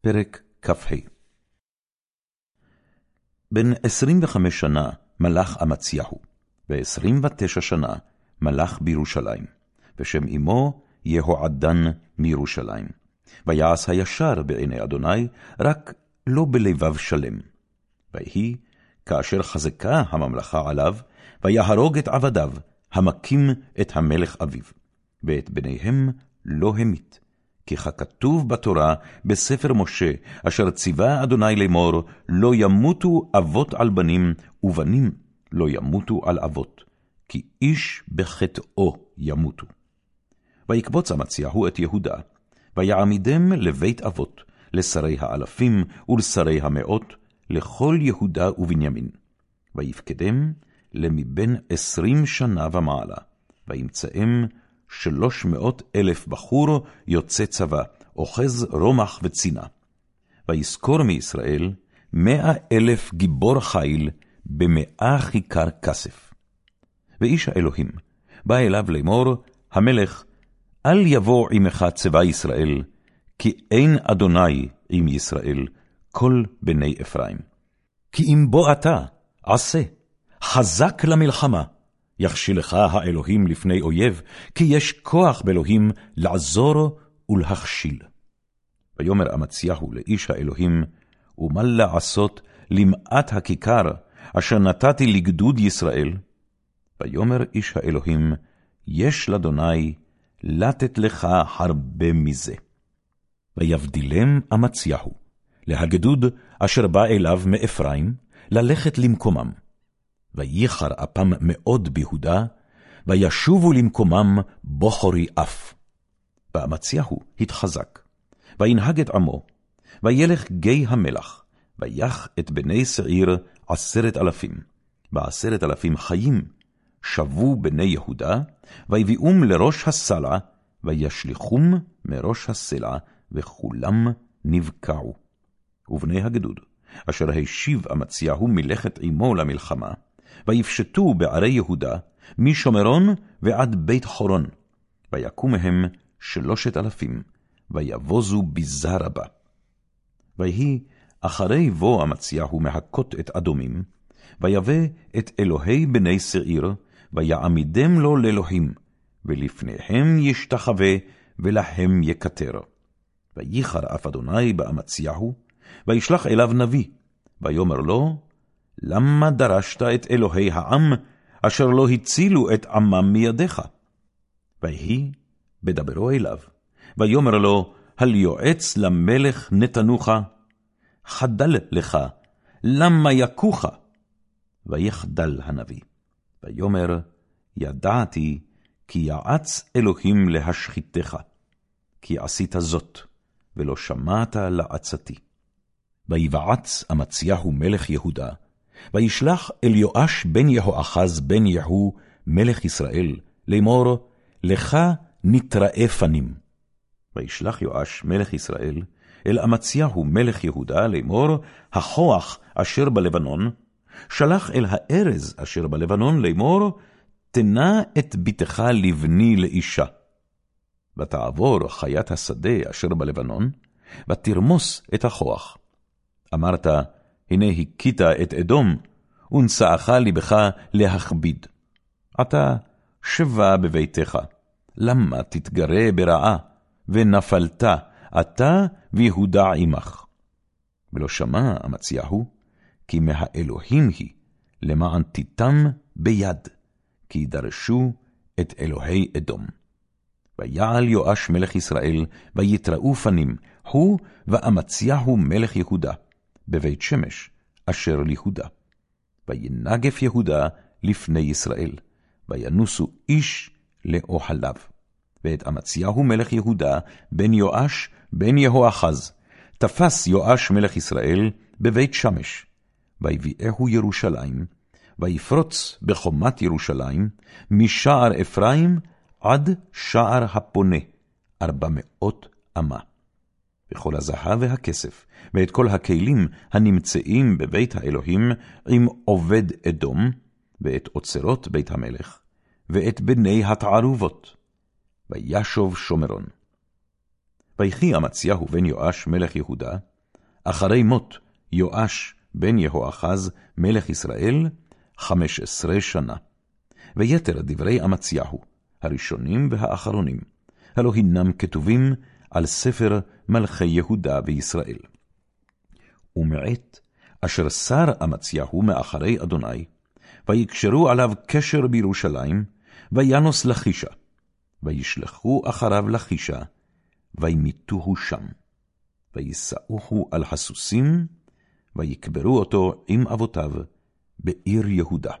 פרק כ"ה בן עשרים וחמש שנה מלך אמציהו, ועשרים ותשע שנה מלך בירושלים, ושם אמו יהועדן מירושלים. ויעש הישר בעיני אדוני, רק לא בלבב שלם. ויהי, כאשר חזקה הממלכה עליו, ויהרוג את עבדיו, המכים את המלך אביו, ואת בניהם לא המית. ככתוב בתורה, בספר משה, אשר ציווה אדוני לאמור, לא ימותו אבות על בנים, ובנים לא ימותו על אבות, כי איש בחטאו ימותו. ויקבוץ אמציהו את יהודה, ויעמידם לבית אבות, לשרי האלפים ולשרי המאות, לכל יהודה ובנימין. ויפקדם למבין עשרים שנה ומעלה, וימצאם שלוש מאות אלף בחור יוצא צבא, אוחז רומח וצינה. ויזכור מישראל מאה אלף גיבור חיל במאה כיכר כסף. ואיש האלוהים בא אליו לאמור, המלך, אל יבוא עמך צבא ישראל, כי אין אדוני עם ישראל, כל בני אפרים. כי אם בוא אתה, עשה, חזק למלחמה, יכשילך האלוהים לפני אויב, כי יש כוח באלוהים לעזור ולהכשיל. ויאמר אמציהו לאיש האלוהים, ומה לעשות למעט הכיכר, אשר נתתי לגדוד ישראל? ויאמר איש האלוהים, יש לאדוני לתת לך הרבה מזה. ויבדילם אמציהו, להגדוד אשר בא אליו מאפרים, ללכת למקומם. וייחר אפם מאוד ביהודה, וישובו למקומם בוחרי אף. ואמציהו התחזק, וינהג את עמו, וילך גיא המלח, ויח את בני שעיר עשרת אלפים, ועשרת אלפים חיים, שבו בני יהודה, ויביאום לראש הסלע, וישליכום מראש הסלע, וכולם נבקעו. ובני הגדוד, אשר השיב אמציהו מלאכת עמו למלחמה, ויפשטו בערי יהודה, משומרון ועד בית חורון, ויקום מהם שלושת אלפים, ויבוזו ביזה רבה. ויהי אחרי בוא אמציהו מהכות את אדומים, ויבא את אלוהי בני שעיר, ויעמידם לו לאלוהים, ולפניהם ישתחווה, ולהם יקטר. וייחר אף אדוני באמציהו, וישלח אליו נביא, ויאמר לו, למה דרשת את אלוהי העם, אשר לא הצילו את עמם מידיך? ויהי בדברו אליו, ויאמר לו, הל יועץ למלך נתנוך? חדל לך, למה יכוך? ויחדל הנביא. ויאמר, ידעתי כי יעץ אלוהים להשחיתך, כי עשית זאת, ולא שמעת לעצתי. ויבעץ אמציהו מלך יהודה, וישלח אל יואש בן יהואחז בן יהוא, מלך ישראל, לאמור, לך נתראה פנים. וישלח יואש מלך ישראל, אל אמציהו מלך יהודה, לאמור, הכוח אשר בלבנון, שלח אל הארז אשר בלבנון, לאמור, תנה את בתך לבני לאישה. ותעבור חיית השדה אשר בלבנון, ותרמוס את הכוח. אמרת, הנה הכית את אדום, ונשאך לבך להכביד. עתה שבה בביתך, למה תתגרה ברעה, ונפלת, אתה ויהודה עמך. ולא שמע אמציהו, כי מהאלוהים היא, למען תיתם ביד, כי דרשו את אלוהי אדום. ויעל יואש מלך ישראל, ויתראו פנים, הוא ואמציהו מלך יהודה. בבית שמש, אשר ליהודה. וינגף יהודה לפני ישראל, וינוסו איש לאוהליו. ואת אמציהו מלך יהודה, בן יואש, בן יהואחז, תפס יואש מלך ישראל בבית שמש, ויביאהו ירושלים, ויפרוץ בחומת ירושלים, משער אפרים עד שער הפונה, ארבע מאות אמה. וכל הזהב והכסף, ואת כל הכלים הנמצאים בבית האלוהים, עם עובד אדום, ואת אוצרות בית המלך, ואת בני התערובות, וישוב שומרון. ויחי אמציהו בן יואש מלך יהודה, אחרי מות יואש בן יהואחז מלך ישראל, חמש עשרה שנה. ויתר דברי אמציהו, הראשונים והאחרונים, הלא הנם כתובים על ספר מלכי יהודה וישראל. ומעת אשר שר אמציהו מאחרי אדוני, ויקשרו עליו קשר בירושלים, וינוס לחישה, וישלחו אחריו לחישה, וימיתוהו שם. ויסעוהו על הסוסים, ויקברו אותו עם אבותיו בעיר יהודה.